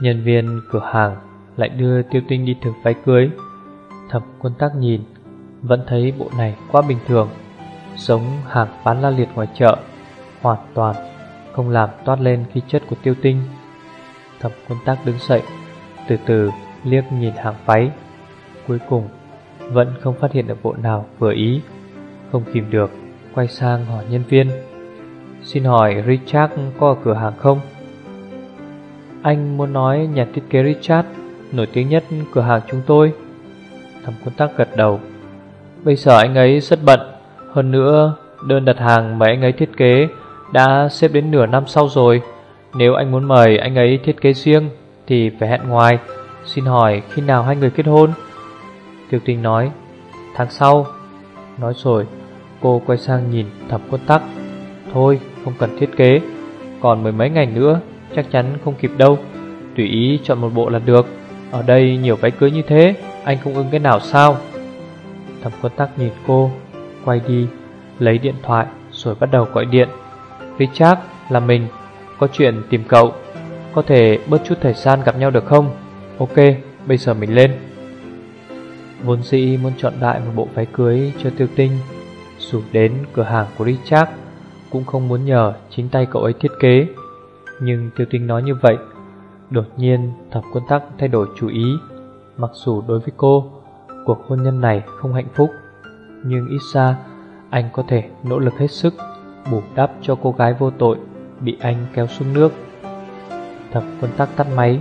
Nhân viên cửa hàng lại đưa tiêu tinh đi thử váy cưới. Thẩm quân tác nhìn, Vẫn thấy bộ này quá bình thường, Giống hàng bán la liệt ngoài chợ, Hoàn toàn không làm toát lên khí chất của tiêu tinh. Thẩm quân tác đứng dậy, Từ từ liếc nhìn hàng váy, Cuối cùng Vẫn không phát hiện được bộ nào vừa ý, Không kìm được Quay sang hỏi nhân viên. Xin hỏi Richard có ở cửa hàng không? Anh muốn nói nhà thiết kế Richard, Nổi tiếng nhất cửa hàng chúng tôi. Thẩm quân tắc gật đầu. Bây giờ anh ấy rất bận. Hơn nữa, đơn đặt hàng mà anh ấy thiết kế Đã xếp đến nửa năm sau rồi. Nếu anh muốn mời anh ấy thiết kế riêng, Thì phải hẹn ngoài. Xin hỏi khi nào hai người kết hôn? Tiêu tinh nói. Tháng sau. Nói rồi, cô quay sang nhìn thẩm quân tắc Thôi, không cần thiết kế. Còn mười mấy ngày nữa Chắc chắn không kịp đâu. Tùy ý chọn một bộ là được. Ở đây nhiều váy cưới như thế, Anh không ưng cái nào sao? Thẩm quân tắc nhìn cô, Quay đi, Lấy điện thoại Rồi bắt đầu gọi điện. Richard, là mình, Có chuyện tìm cậu. Có thể bớt chút thời gian gặp nhau được không? Ok, bây giờ mình lên. Vốn dĩ muốn chọn đại một bộ váy cưới cho tiêu tinh. Dù đến cửa hàng của Richard, Cũng không muốn nhờ chính tay cậu ấy thiết kế nhưng tiêu tinh nói như vậy, Đột nhiên thập quân tắc thay đổi chủ ý. Mặc dù đối với cô, Cuộc hôn nhân này không hạnh phúc, Nhưng ít ra Anh có thể nỗ lực hết sức Bù đắp cho cô gái vô tội Bị anh kéo xuống nước. Thập quân tắc tắt máy,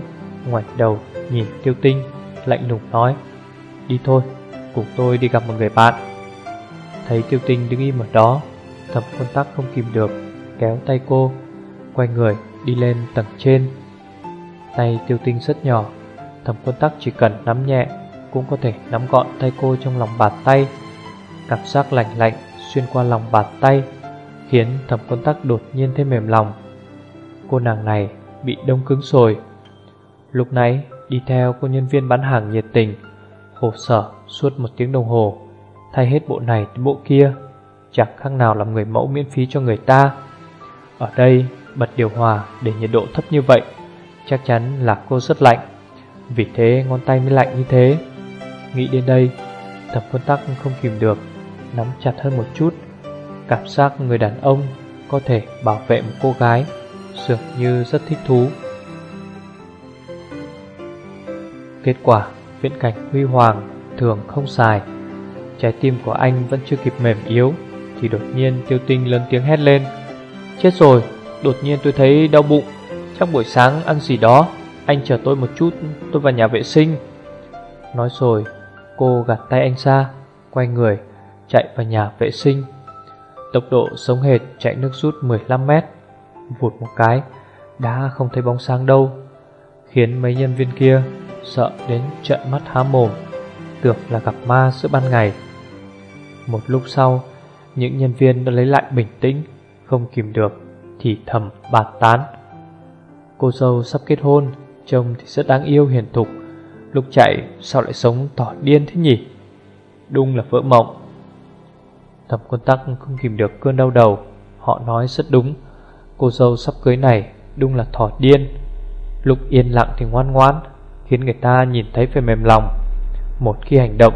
Ngoảnh đầu nhìn tiêu tinh, Lạnh lùng nói, Đi thôi, cùng tôi đi gặp một người bạn. Thấy tiêu tinh đứng im ở đó, Thập quân tắc không kìm được, Kéo tay cô, Quay người đi lên tầng trên. Tay tiêu tinh rất nhỏ, thẩm quân tắc chỉ cần nắm nhẹ cũng có thể nắm gọn tay cô trong lòng bàn tay. Cảm giác lạnh lạnh xuyên qua lòng bàn tay khiến thẩm quân tắc đột nhiên thêm mềm lòng. Cô nàng này bị đông cứng rồi. Lúc nãy đi theo cô nhân viên bán hàng nhiệt tình, khổ sở suốt một tiếng đồng hồ, thay hết bộ này đến bộ kia, chẳng khác nào làm người mẫu miễn phí cho người ta. Ở đây bật điều hòa để nhiệt độ thấp như vậy, Chắc chắn là cô rất lạnh. Vì thế ngón tay mới lạnh như thế. Nghĩ đến đây Thẩm quân tắc không kìm được, Nắm chặt hơn một chút. Cảm giác người đàn ông Có thể bảo vệ một cô gái Dường như rất thích thú. Kết quả, Viễn cảnh huy hoàng Thường không xài. Trái tim của anh vẫn chưa kịp mềm yếu, Thì đột nhiên tiêu tinh lớn tiếng hét lên. Chết rồi Đột nhiên tôi thấy đau bụng. Chắc buổi sáng ăn gì đó, Anh chờ tôi một chút, tôi vào nhà vệ sinh. Nói rồi, Cô gạt tay anh ra, Quay người, chạy vào nhà vệ sinh. Tốc độ sống hệt chạy nước rút 15 mét. Vụt một cái, Đã không thấy bóng sáng đâu. Khiến mấy nhân viên kia Sợ đến trợn mắt há mồm, Tưởng là gặp ma giữa ban ngày. Một lúc sau, Những nhân viên đã lấy lại bình tĩnh, Không kìm được thì thầm bàn tán. Cô dâu sắp kết hôn, trông thì rất đáng yêu hiền thục, lúc chạy sao lại sống tỏ điên thế nhỉ? Đúng là vỡ mộng. Thẩm quân tắc không kìm được cơn đau đầu, họ nói rất đúng, cô dâu sắp cưới này đúng là thỏ điên. Lúc yên lặng thì ngoan ngoãn, khiến người ta nhìn thấy phải mềm lòng. Một khi hành động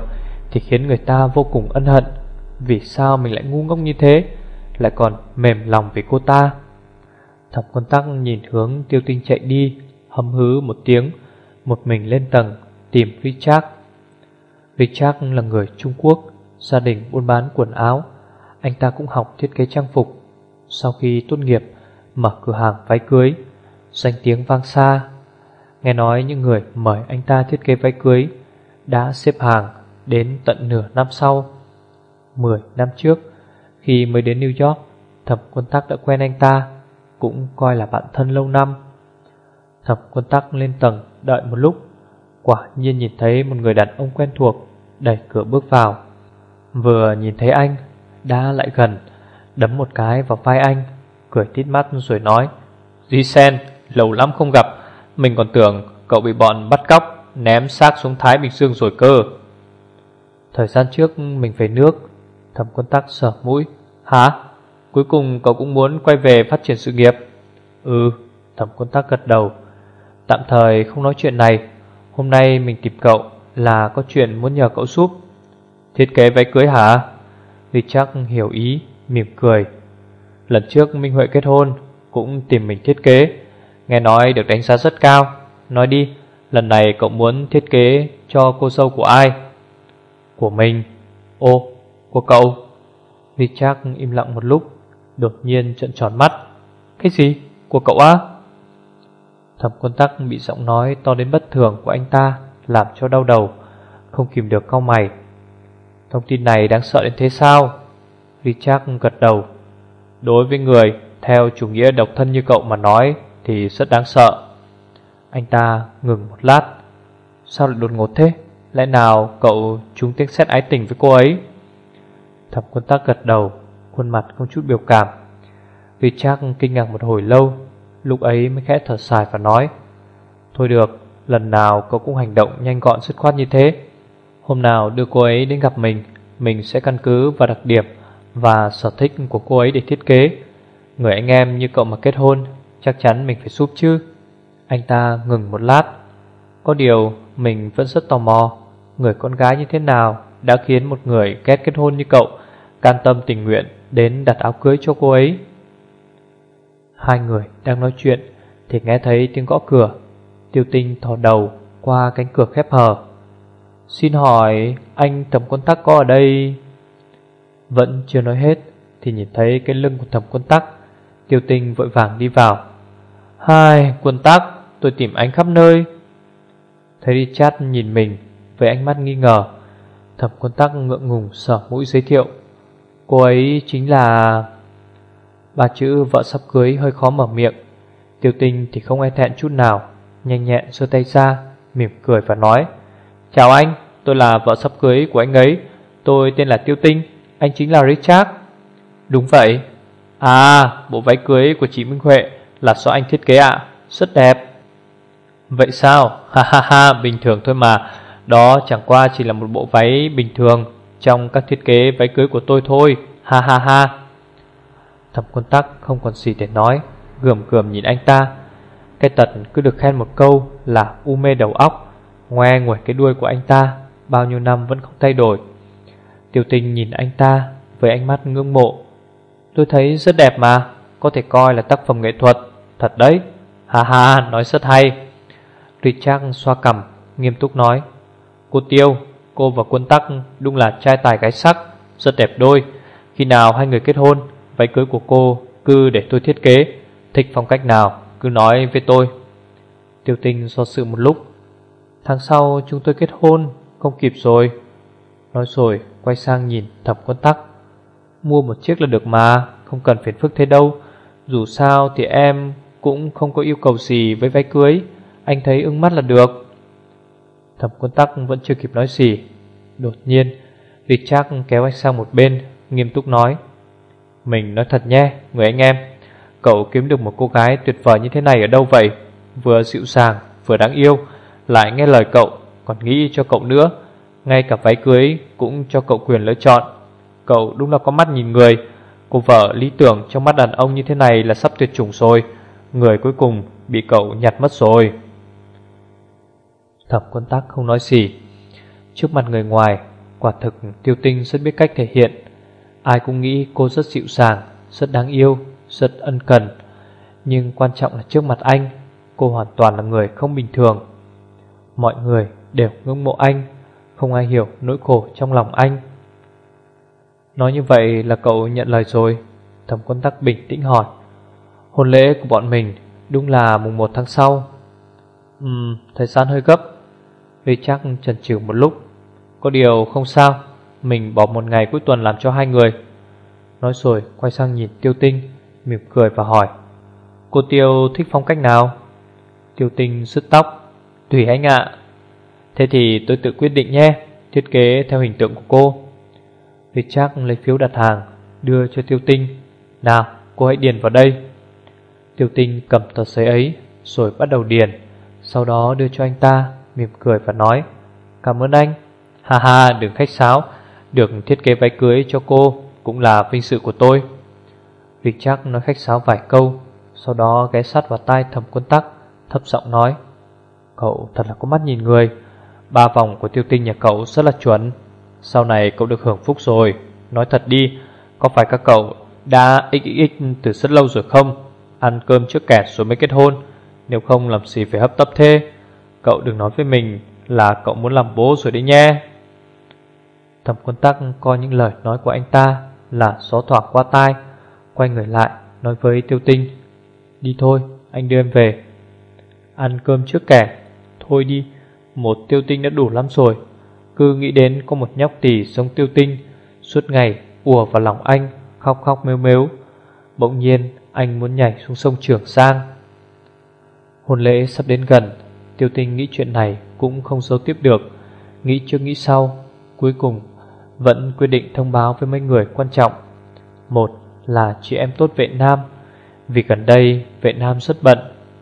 thì khiến người ta vô cùng ân hận. Vì sao mình lại ngu ngốc như thế, lại còn mềm lòng vì cô ta? Thập quân tắc nhìn hướng tiêu tinh chạy đi Hâm hứ một tiếng Một mình lên tầng tìm Richard. Richard là người Trung Quốc Gia đình buôn bán quần áo. Anh ta cũng học thiết kế trang phục. Sau khi tốt nghiệp Mở cửa hàng váy cưới Danh tiếng vang xa. Nghe nói những người mời anh ta thiết kế váy cưới đã xếp hàng đến tận nửa năm sau. Mười năm trước, khi mới đến New York, thẩm quân tắc đã quen anh ta, cũng coi là bạn thân lâu năm. Thẩm quân tắc lên tầng đợi một lúc, quả nhiên nhìn thấy một người đàn ông quen thuộc đẩy cửa bước vào. Vừa nhìn thấy anh, đã lại gần, đấm một cái vào vai anh, cười tít mắt rồi nói Di Sen, lâu lắm không gặp, mình còn tưởng cậu bị bọn bắt cóc, ném xác xuống Thái Bình Dương rồi cơ. Thời gian trước mình về nước, thẩm quân tắc sở mũi. Hả? Cuối cùng cậu cũng muốn quay về phát triển sự nghiệp? Ừ, thẩm quân tắc gật đầu. Tạm thời không nói chuyện này, hôm nay mình tìm cậu là có chuyện muốn nhờ cậu giúp. Thiết kế váy cưới hả? Richard chắc hiểu ý, mỉm cười. Lần trước Minh Huệ kết hôn cũng tìm mình thiết kế, nghe nói được đánh giá rất cao. Nói đi, lần này cậu muốn thiết kế cho cô dâu của ai? Của mình. Ô, của cậu. Richard im lặng một lúc, đột nhiên trợn tròn mắt. Cái gì? Của cậu á? Thẩm quân tắc bị giọng nói to đến bất thường của anh ta làm cho đau đầu, không kìm được cau mày. Thông tin này đáng sợ đến thế sao? Richard gật đầu. Đối với người theo chủ nghĩa độc thân như cậu mà nói thì rất đáng sợ. Anh ta ngừng một lát. Sao lại đột ngột thế? Lẽ nào cậu trúng tiếng xét ái tình với cô ấy? Thẩm quân tắc gật đầu, khuôn mặt không chút biểu cảm. Richard kinh ngạc một hồi lâu, lúc ấy mới khẽ thở dài và nói Thôi được, lần nào cậu cũng hành động nhanh gọn dứt khoát như thế. Hôm nào đưa cô ấy đến gặp mình, mình sẽ căn cứ vào đặc điểm và sở thích của cô ấy để thiết kế. Người anh em như cậu mà kết hôn, chắc chắn mình phải giúp chứ. Anh ta ngừng một lát. Có điều mình vẫn rất tò mò, người con gái như thế nào đã khiến một người ghét kết hôn như cậu can tâm tình nguyện đến đặt áo cưới cho cô ấy. Hai người đang nói chuyện thì nghe thấy tiếng gõ cửa. Tiêu tinh thò đầu qua cánh cửa khép hờ. Xin hỏi anh thẩm quân tắc có ở đây? Vẫn chưa nói hết thì nhìn thấy cái lưng của thẩm quân tắc. Tiêu tinh vội vàng đi vào. Hai, quân tắc, tôi tìm anh khắp nơi. Thấy Richard nhìn mình với ánh mắt nghi ngờ. Thẩm quân tắc ngượng ngùng sở mũi giới thiệu. Cô ấy chính là... Ba chữ vợ sắp cưới hơi khó mở miệng. Tiêu tinh thì không e thẹn chút nào. Nhanh nhẹn giơ tay ra, mỉm cười và nói. Chào anh, tôi là vợ sắp cưới của anh ấy. Tôi tên là Tiêu Tinh, anh chính là Richard. Đúng vậy. À, bộ váy cưới của chị Minh Huệ là do anh thiết kế ạ, rất đẹp. Vậy sao? Ha ha ha, bình thường thôi mà. Đó chẳng qua chỉ là một bộ váy bình thường trong các thiết kế váy cưới của tôi thôi. Ha ha ha. Thẩm quân tắc không còn gì để nói, gườm gườm nhìn anh ta. Cái tật cứ được khen một câu là u mê đầu óc, ngoe nguẩy cái đuôi của anh ta, bao nhiêu năm vẫn không thay đổi. Tiêu tình nhìn anh ta với ánh mắt ngưỡng mộ. Tôi thấy rất đẹp mà, có thể coi là tác phẩm nghệ thuật, thật đấy. Ha ha, nói rất hay. Richard xoa cằm, nghiêm túc nói. Cô Tiêu, cô và quân tắc đúng là trai tài gái sắc, rất đẹp đôi. Khi nào hai người kết hôn, váy cưới của cô cứ để tôi thiết kế. Thích phong cách nào, cứ nói với tôi. Tiêu tinh do sự một lúc. Tháng sau chúng tôi kết hôn, không kịp rồi. Nói rồi, quay sang nhìn thẩm quân tắc. Mua một chiếc là được mà, không cần phiền phức thế đâu. Dù sao thì em cũng không có yêu cầu gì với váy cưới. Anh thấy ưng mắt là được. Thẩm quân tắc vẫn chưa kịp nói gì. Đột nhiên, Richard kéo anh sang một bên, nghiêm túc nói. Mình nói thật nhé, người anh em. Cậu kiếm được một cô gái tuyệt vời như thế này ở đâu vậy? Vừa dịu dàng, vừa đáng yêu, lại nghe lời cậu, còn nghĩ cho cậu nữa. Ngay cả váy cưới cũng cho cậu quyền lựa chọn. Cậu đúng là có mắt nhìn người. Cô vợ lý tưởng trong mắt đàn ông như thế này là sắp tuyệt chủng rồi. Người cuối cùng bị cậu nhặt mất rồi. Thẩm quân tắc không nói gì. Trước mặt người ngoài, quả thực tiêu tinh rất biết cách thể hiện. Ai cũng nghĩ cô rất dịu dàng, rất đáng yêu, rất ân cần. Nhưng quan trọng là trước mặt anh, cô hoàn toàn là người không bình thường. Mọi người đều ngưỡng mộ anh, không ai hiểu nỗi khổ trong lòng anh. Nói như vậy là cậu nhận lời rồi. Thẩm quân tắc bình tĩnh hỏi. Hôn lễ của bọn mình đúng là mùng 1 tháng sau. Ừm, thời gian hơi gấp. Huy chắc chần chừ một lúc. Có điều không sao, Mình bỏ một ngày cuối tuần làm cho hai người. Nói rồi quay sang nhìn tiêu tinh, Mỉm cười và hỏi, Cô Tiêu thích phong cách nào? Tiêu tinh sứt tóc, Tùy anh ạ. Thế thì tôi tự quyết định nhé, Thiết kế theo hình tượng của cô. Huy chắc lấy phiếu đặt hàng, Đưa cho tiêu tinh, Nào, cô hãy điền vào đây. Tiêu tinh cầm tờ giấy ấy, Rồi bắt đầu điền, Sau đó đưa cho anh ta. Mỉm cười và nói, Cảm ơn anh. Ha ha đừng khách sáo, Được thiết kế váy cưới cho cô Cũng là vinh sự của tôi. Việc chắc nói khách sáo vài câu, Sau đó ghé sát vào tai thầm quân tắc, Thấp giọng nói, Cậu thật là có mắt nhìn người. Ba vòng của tiêu tinh nhà cậu rất là chuẩn. Sau này cậu được hưởng phúc rồi. Nói thật đi, Có phải các cậu đã xxx từ rất lâu rồi không? Ăn cơm trước kẹt rồi mới kết hôn. Nếu không, làm gì phải hấp tấp thế? Cậu đừng nói với mình là cậu muốn làm bố rồi đấy nhé. Thẩm quân tắc coi những lời nói của anh ta là xó thoảng qua tai, Quay người lại nói với tiêu tinh, Đi thôi, anh đưa em về. Ăn cơm trước kẻ. Thôi đi, Một tiêu tinh đã đủ lắm rồi. Cứ nghĩ đến có một nhóc tỷ sống tiêu tinh, Suốt ngày ùa vào lòng anh, Khóc khóc mếu mếu. Bỗng nhiên anh muốn nhảy xuống sông Trường sang Hôn lễ sắp đến gần Tiêu tinh nghĩ chuyện này cũng không giấu tiếp được. Nghĩ trước nghĩ sau, Cuối cùng vẫn quyết định thông báo với mấy người quan trọng. Một là chị em tốt vệ nam. Vì gần đây vệ nam rất bận,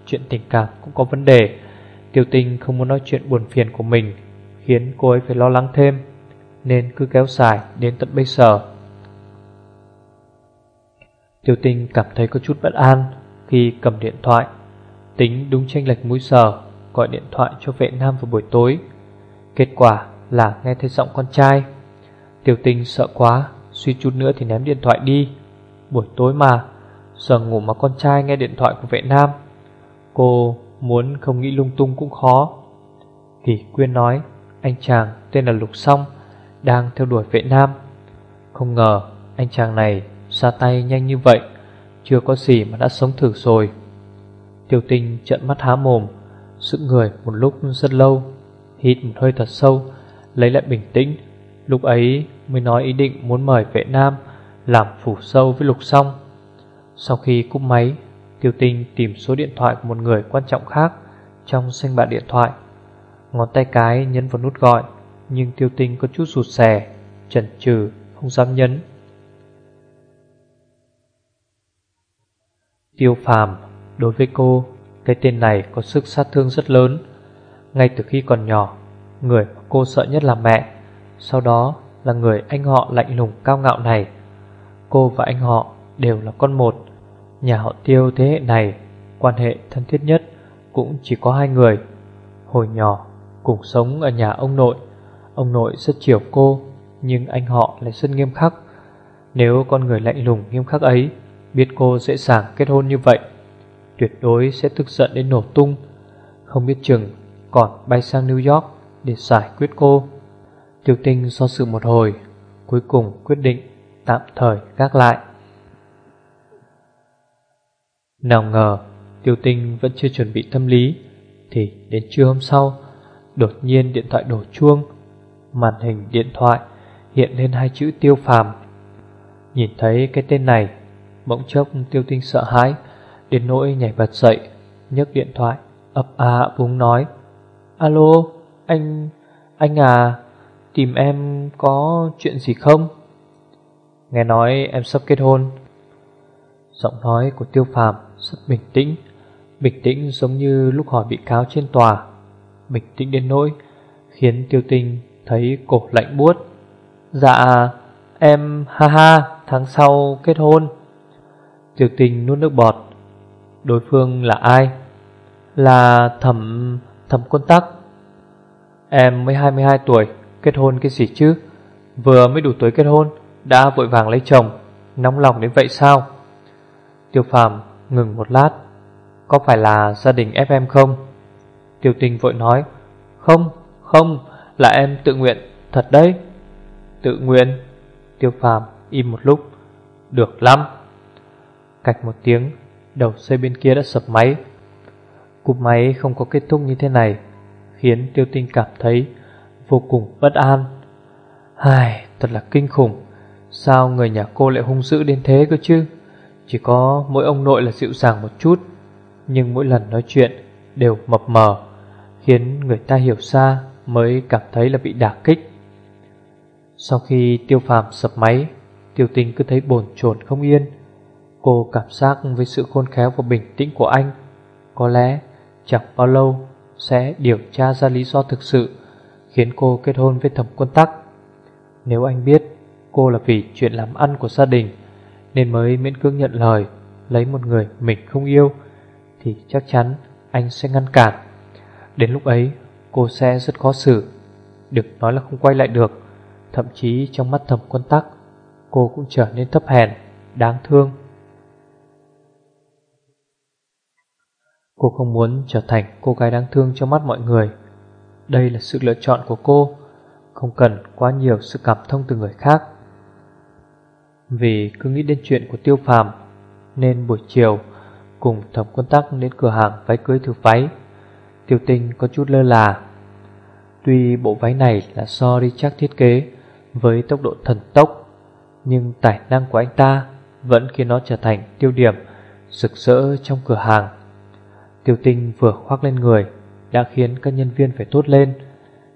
Chuyện tình cảm cũng có vấn đề. Tiêu tinh không muốn nói chuyện buồn phiền của mình, Khiến cô ấy phải lo lắng thêm, Nên cứ kéo dài đến tận bây giờ. Tiêu tinh cảm thấy có chút bất an Khi cầm điện thoại, Tính đúng tranh lệch múi giờ. Gọi điện thoại cho vệ nam vào buổi tối. Kết quả là nghe thấy giọng con trai. Tiểu tinh sợ quá, Suy chút nữa thì ném điện thoại đi. Buổi tối mà, Giờ ngủ mà con trai nghe điện thoại của vệ nam. Cô muốn không nghĩ lung tung cũng khó. Kỳ Quyên nói, Anh chàng tên là Lục Song, Đang theo đuổi vệ nam. Không ngờ anh chàng này ra tay nhanh như vậy, Chưa có gì mà đã sống thử rồi. Tiểu tinh trợn mắt há mồm sự người một lúc rất lâu, Hít một hơi thật sâu, Lấy lại bình tĩnh. Lúc ấy mới nói ý định muốn mời vệ nam Làm phủ sâu với lục song. Sau khi cúp máy Tiêu tinh tìm số điện thoại của một người quan trọng khác Trong danh bạ điện thoại. Ngón tay cái nhấn vào nút gọi, Nhưng tiêu tinh có chút rụt rè Chần chừ, không dám nhấn. Tiêu phàm Đối với cô cái tên này có sức sát thương rất lớn. Ngay từ khi còn nhỏ, Người mà cô sợ nhất là mẹ. Sau đó là người anh họ lạnh lùng cao ngạo này. Cô và anh họ đều là con một. Nhà họ tiêu thế hệ này, Quan hệ thân thiết nhất Cũng chỉ có hai người. Hồi nhỏ, cùng sống ở nhà ông nội. Ông nội rất chiều cô, Nhưng anh họ lại rất nghiêm khắc. Nếu con người lạnh lùng nghiêm khắc ấy, Biết cô dễ dàng kết hôn như vậy Tuyệt đối sẽ tức giận đến nổ tung. Không biết chừng Còn bay sang New York Để giải quyết cô. Tiêu tinh do sự một hồi, Cuối cùng quyết định tạm thời gác lại. Nào ngờ Tiêu tinh vẫn chưa chuẩn bị tâm lý, Thì đến trưa hôm sau, Đột nhiên điện thoại đổ chuông. Màn hình điện thoại Hiện lên hai chữ tiêu phàm. Nhìn thấy cái tên này, Bỗng chốc tiêu tinh sợ hãi. Đến nỗi nhảy bật dậy, nhấc điện thoại ấp a búng nói, Alo, anh Anh à Tìm em có chuyện gì không? Nghe nói em sắp kết hôn. Giọng nói của tiêu phàm rất bình tĩnh Bình tĩnh giống như lúc hỏi bị cáo trên tòa. Bình tĩnh đến nỗi Khiến tiêu tinh thấy cổ lạnh buốt. Dạ Em ha ha, Tháng sau kết hôn. Tiêu tinh nuốt nước bọt. Đối phương là ai? Là thẩm Thẩm quân tắc. Em mới 22 tuổi Kết hôn cái gì chứ? Vừa mới đủ tuổi kết hôn Đã vội vàng lấy chồng Nóng lòng đến vậy sao? Tiêu phàm ngừng một lát. Có phải là gia đình ép em không? Tiêu tinh vội nói. Không, không Là em tự nguyện, thật đấy. Tự nguyện? Tiêu phàm im một lúc. Được lắm. Cạch một tiếng Đầu dây bên kia đã sập máy Cúp máy không có kết thúc như thế này khiến tiêu tinh cảm thấy vô cùng bất an. Ai, thật là kinh khủng. Sao người nhà cô lại hung dữ đến thế cơ chứ? Chỉ có mỗi ông nội là dịu dàng một chút, nhưng mỗi lần nói chuyện đều mập mờ, khiến người ta hiểu xa mới cảm thấy là bị đả kích. Sau khi tiêu phàm sập máy, tiêu tinh cứ thấy bồn chồn không yên. Cô cảm giác với sự khôn khéo và bình tĩnh của anh, có lẽ chẳng bao lâu sẽ điều tra ra lý do thực sự khiến cô kết hôn với thẩm quân tắc. Nếu anh biết cô là vì chuyện làm ăn của gia đình nên mới miễn cưỡng nhận lời lấy một người mình không yêu thì chắc chắn anh sẽ ngăn cản. Đến lúc ấy cô sẽ rất khó xử. Đừng nói là không quay lại được, thậm chí trong mắt thẩm quân tắc cô cũng trở nên thấp hèn, đáng thương. Cô không muốn trở thành cô gái đáng thương trong mắt mọi người. Đây là sự lựa chọn của cô, không cần quá nhiều sự cảm thông từ người khác. Vì cứ nghĩ đến chuyện của tiêu phàm, nên buổi chiều cùng thẩm quân tắc đến cửa hàng váy cưới thử váy. Tiêu tinh có chút lơ là. Tuy bộ váy này là do Richard thiết kế với tốc độ thần tốc, nhưng tài năng của anh ta vẫn khiến nó trở thành tiêu điểm rực rỡ trong cửa hàng. Tiêu tinh vừa khoác lên người đã khiến các nhân viên phải tốt lên.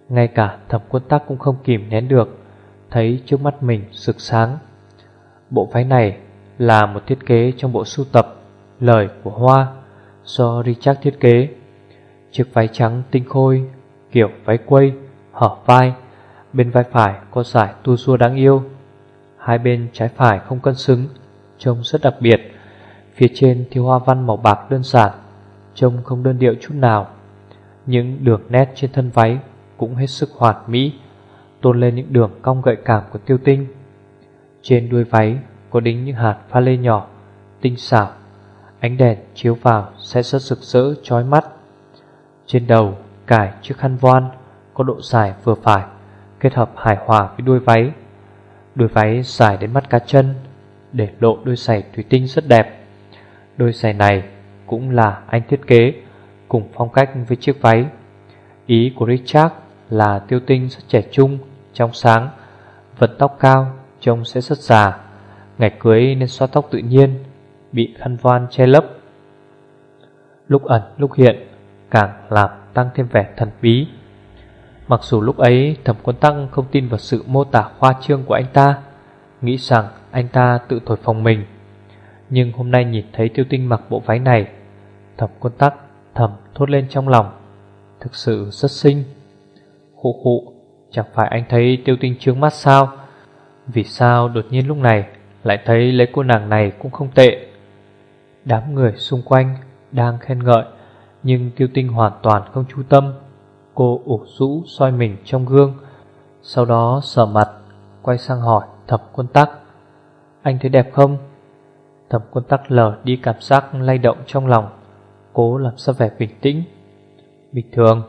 Ngay cả thẩm quân tắc cũng không kìm nén được, thấy trước mắt mình sực sáng. Bộ váy này là một thiết kế trong bộ sưu tập Lời của Hoa do Richard thiết kế. Chiếc váy trắng tinh khôi, kiểu váy quây, hở vai, bên vai phải có giải tu xua đáng yêu. Hai bên trái phải không cân xứng, trông rất đặc biệt. Phía trên thì hoa văn màu bạc đơn giản, trông không đơn điệu chút nào. Những đường nét trên thân váy cũng hết sức hoàn mỹ, tôn lên những đường cong gợi cảm của tiêu tinh. Trên đuôi váy có đính những hạt pha lê nhỏ, tinh xảo. Ánh đèn chiếu vào sẽ rất rực rỡ, chói mắt. Trên đầu cài chiếc khăn voan có độ dài vừa phải, kết hợp hài hòa với đuôi váy. Đuôi váy dài đến mắt cá chân, để lộ đôi giày thủy tinh rất đẹp. Đôi giày này cũng là anh thiết kế, cùng phong cách với chiếc váy. Ý của Richard là tiêu tinh rất trẻ trung, trong sáng, vật tóc cao, trông sẽ rất già. Ngày cưới nên xoa tóc tự nhiên, bị khăn voan che lấp. Lúc ẩn lúc hiện, càng làm tăng thêm vẻ thần bí. Mặc dù lúc ấy thẩm quân tăng không tin vào sự mô tả khoa trương của anh ta, nghĩ rằng anh ta tự thổi phồng mình. Nhưng hôm nay nhìn thấy tiêu tinh mặc bộ váy này, thẩm quân tắc thầm thốt lên trong lòng. Thực sự rất xinh. Khụ khụ, chẳng phải anh thấy tiêu tinh trướng mắt sao? Vì sao đột nhiên lúc này lại thấy lấy cô nàng này cũng không tệ? Đám người xung quanh đang khen ngợi, nhưng tiêu tinh hoàn toàn không chú tâm. Cô ủ rũ soi mình trong gương, sau đó sờ mặt, quay sang hỏi thập quân tắc. Anh thấy đẹp không? Thập quân tắc lờ đi cảm giác lay động trong lòng, cố làm sao vẻ bình tĩnh. Bình thường,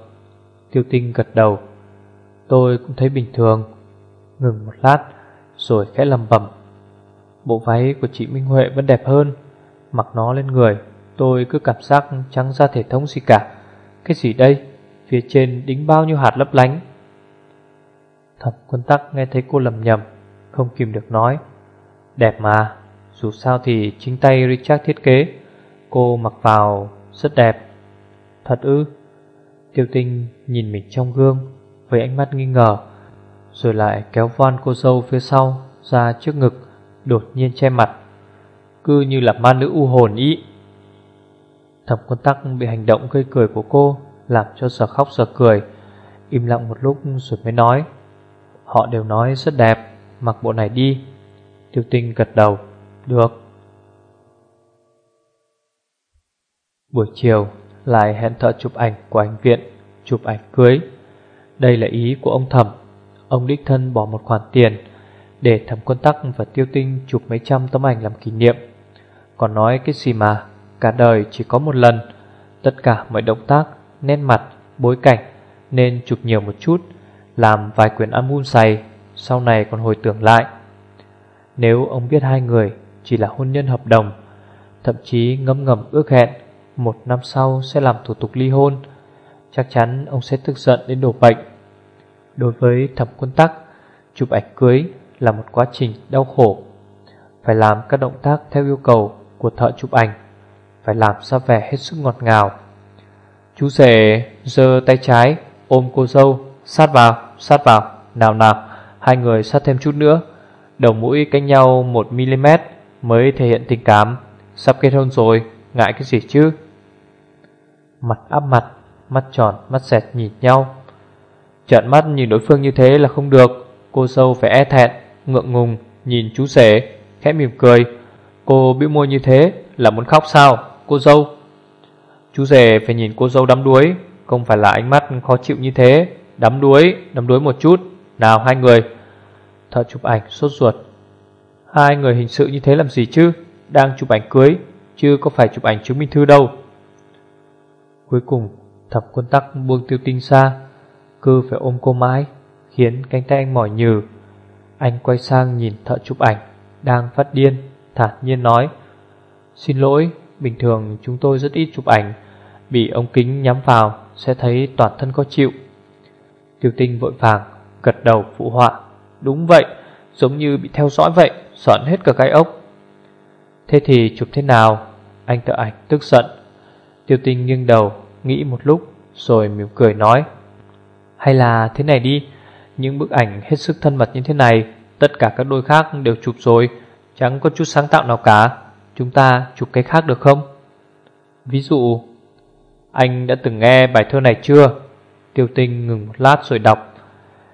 tiêu tinh gật đầu. Tôi cũng thấy bình thường. Ngừng một lát, rồi khẽ lầm bẩm. Bộ váy của chị Minh Huệ vẫn đẹp hơn. Mặc nó lên người, tôi cứ cảm giác trắng ra thể thống gì cả. Cái gì đây? Phía trên đính bao nhiêu hạt lấp lánh. Thẩm quân tắc nghe thấy cô lầm nhầm, không kìm được nói. Đẹp mà, dù sao thì chính tay Richard thiết kế, cô mặc vào rất đẹp. Thật ư? Tiêu tinh nhìn mình trong gương với ánh mắt nghi ngờ, rồi lại kéo von cô dâu phía sau ra trước ngực, đột nhiên che mặt. Cứ như là ma nữ u hồn ý. Thẩm quân tắc bị hành động gây cười của cô làm cho sợ khóc sợ cười. Im lặng một lúc rồi mới nói. Họ đều nói rất đẹp, mặc bộ này đi. Tiêu tinh gật đầu. Được. Buổi chiều lại hẹn thợ chụp ảnh của anh viện, chụp ảnh cưới. Đây là ý của ông thẩm. Ông đích thân bỏ một khoản tiền để thẩm quân tắc và tiêu tinh chụp mấy trăm tấm ảnh làm kỷ niệm. Còn nói cái gì mà, cả đời chỉ có một lần, tất cả mọi động tác, nét mặt, bối cảnh nên chụp nhiều một chút, làm vài quyển album dày, sau này còn hồi tưởng lại. Nếu ông biết hai người chỉ là hôn nhân hợp đồng, thậm chí ngấm ngầm ước hẹn một năm sau sẽ làm thủ tục ly hôn, Chắc chắn ông sẽ tức giận đến đổ bệnh. Đối với thẩm quân tắc Chụp ảnh cưới là một quá trình đau khổ. Phải làm các động tác theo yêu cầu của thợ chụp ảnh Phải làm ra vẻ hết sức ngọt ngào. Chú rể giơ tay trái ôm cô dâu Sát vào, sát vào Nào nào, hai người sát thêm chút nữa. Đầu mũi cách nhau 1mm Mới thể hiện tình cảm. Sắp kết hôn rồi, ngại cái gì chứ? Mặt áp mặt Mắt tròn, mắt xẹt nhìn nhau. Trợn mắt nhìn đối phương như thế là không được. Cô dâu phải e thẹn Ngượng ngùng, nhìn chú rể Khẽ mỉm cười. Cô bĩu môi như thế là muốn khóc sao? Cô dâu. Chú rể phải nhìn cô dâu đắm đuối Không phải là ánh mắt khó chịu như thế. Đắm đuối, đắm đuối một chút. Nào hai người. Thợ chụp ảnh sốt ruột. Hai người hình sự như thế làm gì chứ? Đang chụp ảnh cưới Chứ có phải chụp ảnh chứng minh thư đâu. Cuối cùng, thập quân tắc buông tiêu tinh xa Cứ phải ôm cô mãi, Khiến cánh tay anh mỏi nhừ. Anh quay sang nhìn thợ chụp ảnh Đang phát điên, Thản nhiên nói, Xin lỗi, Bình thường chúng tôi rất ít chụp ảnh, Bị ống kính nhắm vào Sẽ thấy toàn thân có chịu. Tiêu tinh vội vàng Gật đầu phụ họa, Đúng vậy, Giống như bị theo dõi vậy, Sợn hết cả cái ốc. Thế thì chụp thế nào? Anh thợ ảnh tức giận Tiêu tinh nghiêng đầu, Nghĩ một lúc, Rồi mỉm cười nói, Hay là thế này đi, Những bức ảnh hết sức thân mật như thế này, Tất cả các đôi khác đều chụp rồi, Chẳng có chút sáng tạo nào cả, Chúng ta chụp cái khác được không? Ví dụ, Anh đã từng nghe bài thơ này chưa? Tiêu tinh ngừng một lát rồi đọc,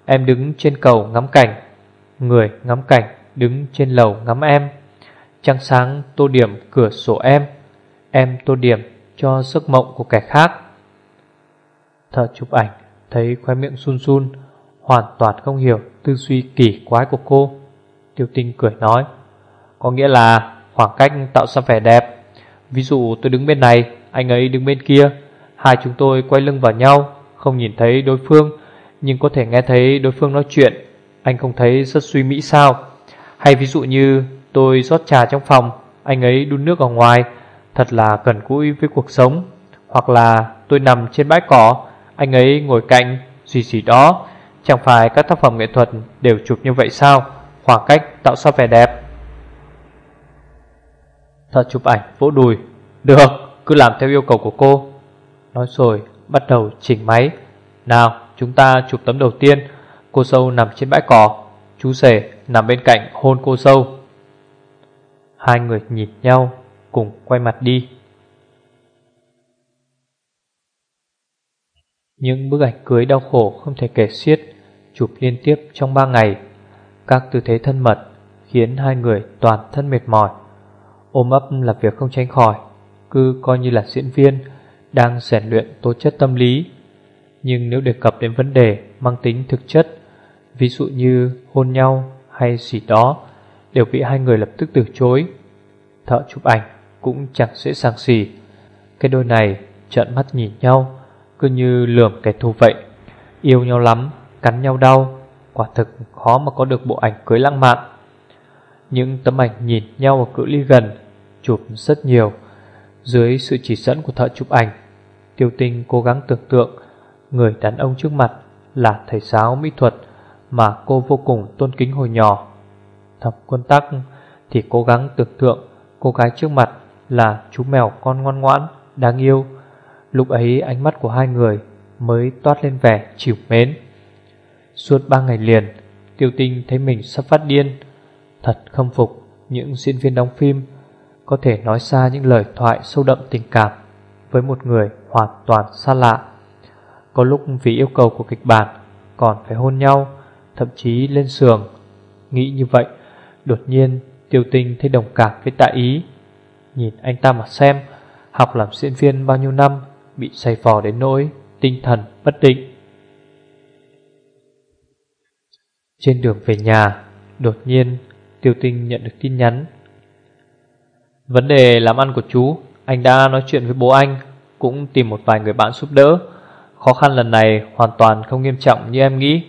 Em đứng trên cầu ngắm cảnh, Người ngắm cảnh đứng trên lầu ngắm em, Trăng sáng tô điểm cửa sổ em Em tô điểm cho giấc mộng của kẻ khác. Thợ chụp ảnh thấy khoe miệng sun sun Hoàn toàn không hiểu tư duy kỳ quái của cô. Tiêu tinh cười nói, Có nghĩa là khoảng cách tạo ra vẻ đẹp. Ví dụ tôi đứng bên này, Anh ấy đứng bên kia. Hai chúng tôi quay lưng vào nhau, Không nhìn thấy đối phương, Nhưng có thể nghe thấy đối phương nói chuyện. Anh không thấy rất suy mỹ sao? Hay ví dụ như tôi rót trà trong phòng, Anh ấy đun nước ở ngoài Thật là gần gũi với cuộc sống Hoặc là tôi nằm trên bãi cỏ Anh ấy ngồi cạnh Gì gì đó. Chẳng phải các tác phẩm nghệ thuật đều chụp như vậy sao? Khoảng cách tạo ra vẻ đẹp. Thợ chụp ảnh vỗ đùi. Được, cứ làm theo yêu cầu của cô. Nói rồi bắt đầu chỉnh máy. Nào, chúng ta chụp tấm đầu tiên. Cô sâu nằm trên bãi cỏ. Chú rể nằm bên cạnh hôn cô sâu. Hai người nhìn nhau. Cùng quay mặt đi. Những bức ảnh cưới đau khổ không thể kể xiết, Chụp liên tiếp trong ba ngày. Các tư thế thân mật Khiến hai người toàn thân mệt mỏi. Ôm ấp là việc không tránh khỏi, Cứ coi như là diễn viên Đang rèn luyện tố chất tâm lý. Nhưng nếu đề cập đến vấn đề Mang tính thực chất, Ví dụ như hôn nhau hay gì đó, Đều bị hai người lập tức từ chối. Thợ chụp ảnh cũng chẳng dễ dàng gì. Cái đôi này trợn mắt nhìn nhau Cứ như lườm kẻ thù vậy. Yêu nhau lắm, cắn nhau đau Quả thực khó mà có được bộ ảnh cưới lãng mạn. Những tấm ảnh nhìn nhau ở cự ly gần Chụp rất nhiều Dưới sự chỉ dẫn của thợ chụp ảnh Tiêu tinh cố gắng tưởng tượng Người đàn ông trước mặt là thầy giáo mỹ thuật Mà cô vô cùng tôn kính hồi nhỏ. Thập quân tắc thì cố gắng tưởng tượng Cô gái trước mặt là chú mèo con ngoan ngoãn, đáng yêu. Lúc ấy ánh mắt của hai người mới toát lên vẻ chịu mến. Suốt ba ngày liền Tiêu tinh thấy mình sắp phát điên. Thật khâm phục những diễn viên đóng phim Có thể nói ra những lời thoại sâu đậm tình cảm Với một người hoàn toàn xa lạ. Có lúc vì yêu cầu của kịch bản Còn phải hôn nhau Thậm chí lên giường Nghĩ như vậy Đột nhiên tiêu tinh thấy đồng cảm với tạ ý. Nhìn anh ta mà xem, Học làm diễn viên bao nhiêu năm, Bị say phò đến nỗi Tinh thần bất định. Trên đường về nhà, Đột nhiên Tiêu tinh nhận được tin nhắn. Vấn đề làm ăn của chú, Anh đã nói chuyện với bố anh, Cũng tìm một vài người bạn giúp đỡ. Khó khăn lần này hoàn toàn không nghiêm trọng như em nghĩ.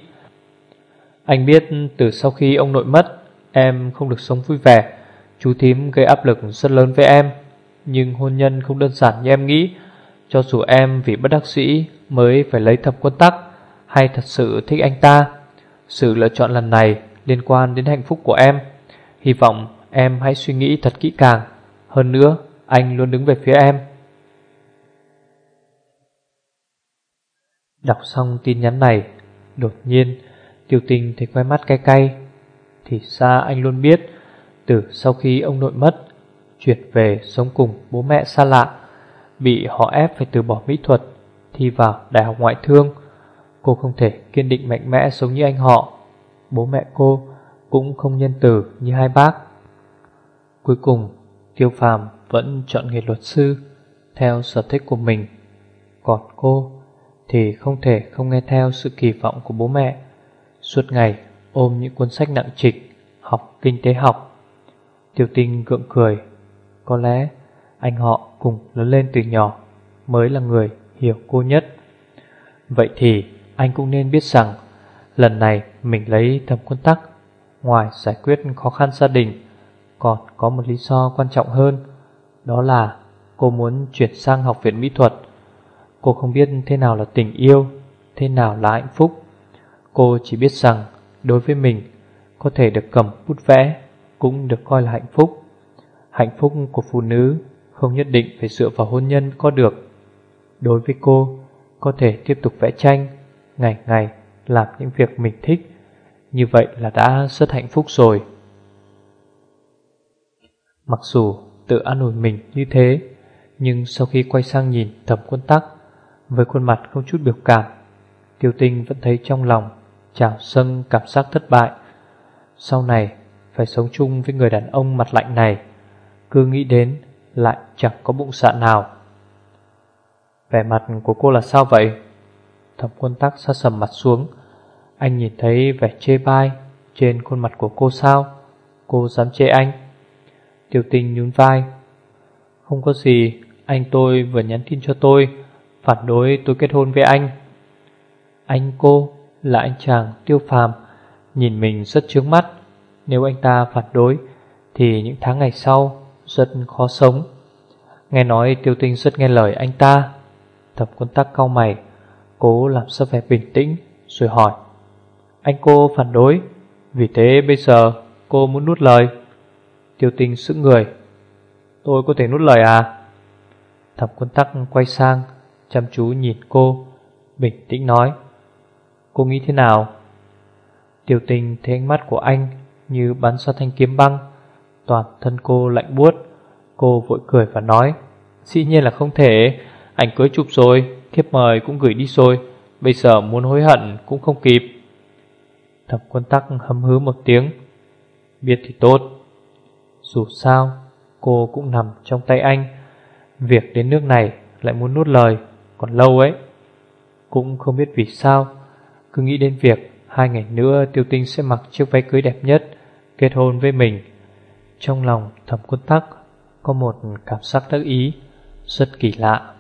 Anh biết từ sau khi ông nội mất, Em không được sống vui vẻ. Chú thím gây áp lực rất lớn với em, Nhưng hôn nhân không đơn giản như em nghĩ. Cho dù em vì bất đắc sĩ mới phải lấy thập quân tắc, Hay thật sự thích anh ta, Sự lựa chọn lần này liên quan đến hạnh phúc của em. Hy vọng em hãy suy nghĩ thật kỹ càng. Hơn nữa, anh luôn đứng về phía em. Đọc xong tin nhắn này, Đột nhiên Tiêu tình thấy quay mắt cay cay. Thì ra anh luôn biết từ sau khi ông nội mất Chuyển về sống cùng bố mẹ xa lạ Bị họ ép phải từ bỏ mỹ thuật Thi vào đại học ngoại thương Cô không thể kiên định mạnh mẽ sống như anh họ Bố mẹ cô cũng không nhân từ như hai bác Cuối cùng Tiêu phàm vẫn chọn nghề luật sư Theo sở thích của mình Còn cô thì không thể không nghe theo sự kỳ vọng của bố mẹ. Suốt ngày ôm những cuốn sách nặng trịch, học kinh tế học. Tiêu tinh gượng cười, có lẽ anh họ cùng lớn lên từ nhỏ mới là người hiểu cô nhất. Vậy thì anh cũng nên biết rằng lần này mình lấy thầm quân tắc, ngoài giải quyết khó khăn gia đình, còn có một lý do quan trọng hơn, đó là cô muốn chuyển sang học viện mỹ thuật. Cô không biết thế nào là tình yêu Thế nào là hạnh phúc Cô chỉ biết rằng Đối với mình Có thể được cầm bút vẽ cũng được coi là hạnh phúc. Hạnh phúc của phụ nữ Không nhất định phải dựa vào hôn nhân có được. Đối với cô, Có thể tiếp tục vẽ tranh, Ngày ngày làm những việc mình thích. Như vậy là đã rất hạnh phúc rồi. Mặc dù tự an ủi mình như thế, Nhưng sau khi quay sang nhìn thẩm quân tắc, với khuôn mặt không chút biểu cảm, Tiêu tinh vẫn thấy trong lòng Trào sân cảm giác thất bại. Sau này phải sống chung với người đàn ông mặt lạnh này Cứ nghĩ đến Lại chẳng có bụng dạ nào. Vẻ mặt của cô là sao vậy? Thẩm quân tắc xa sầm mặt xuống. Anh nhìn thấy vẻ chê bai Trên khuôn mặt của cô sao? Cô dám chê anh? Tiêu tinh nhún vai. Không có gì Anh tôi vừa nhắn tin cho tôi phản đối tôi kết hôn với anh. Anh cô là anh chàng tiêu phàm, nhìn mình rất chướng mắt. Nếu anh ta phản đối, thì những tháng ngày sau rất khó sống. Nghe nói tiêu tinh rất nghe lời anh ta. Thập quân tắc cau mày, cố làm sao vẻ bình tĩnh, rồi hỏi. Anh cô phản đối, vì thế bây giờ cô muốn nuốt lời. Tiêu tinh sững người. Tôi có thể nuốt lời à? Thập quân tắc quay sang chăm chú nhìn cô, bình tĩnh nói. Cô nghĩ thế nào? tiêu tình thấy ánh mắt của anh như bắn ra thanh kiếm băng, toàn thân cô lạnh buốt. Cô vội cười và nói, dĩ nhiên là không thể, ảnh cưới chụp rồi, thiếp mời cũng gửi đi rồi, bây giờ muốn hối hận cũng không kịp. Thẩm quân tắc hấm hứ một tiếng, biết thì tốt. Dù sao, cô cũng nằm trong tay anh, việc đến nước này lại muốn nuốt lời còn lâu ấy Cũng không biết vì sao Cứ nghĩ đến việc Hai ngày nữa tiêu tinh sẽ mặc chiếc váy cưới đẹp nhất Kết hôn với mình. Trong lòng thầm quân tắc, Có một cảm giác đắc ý, Rất kỳ lạ.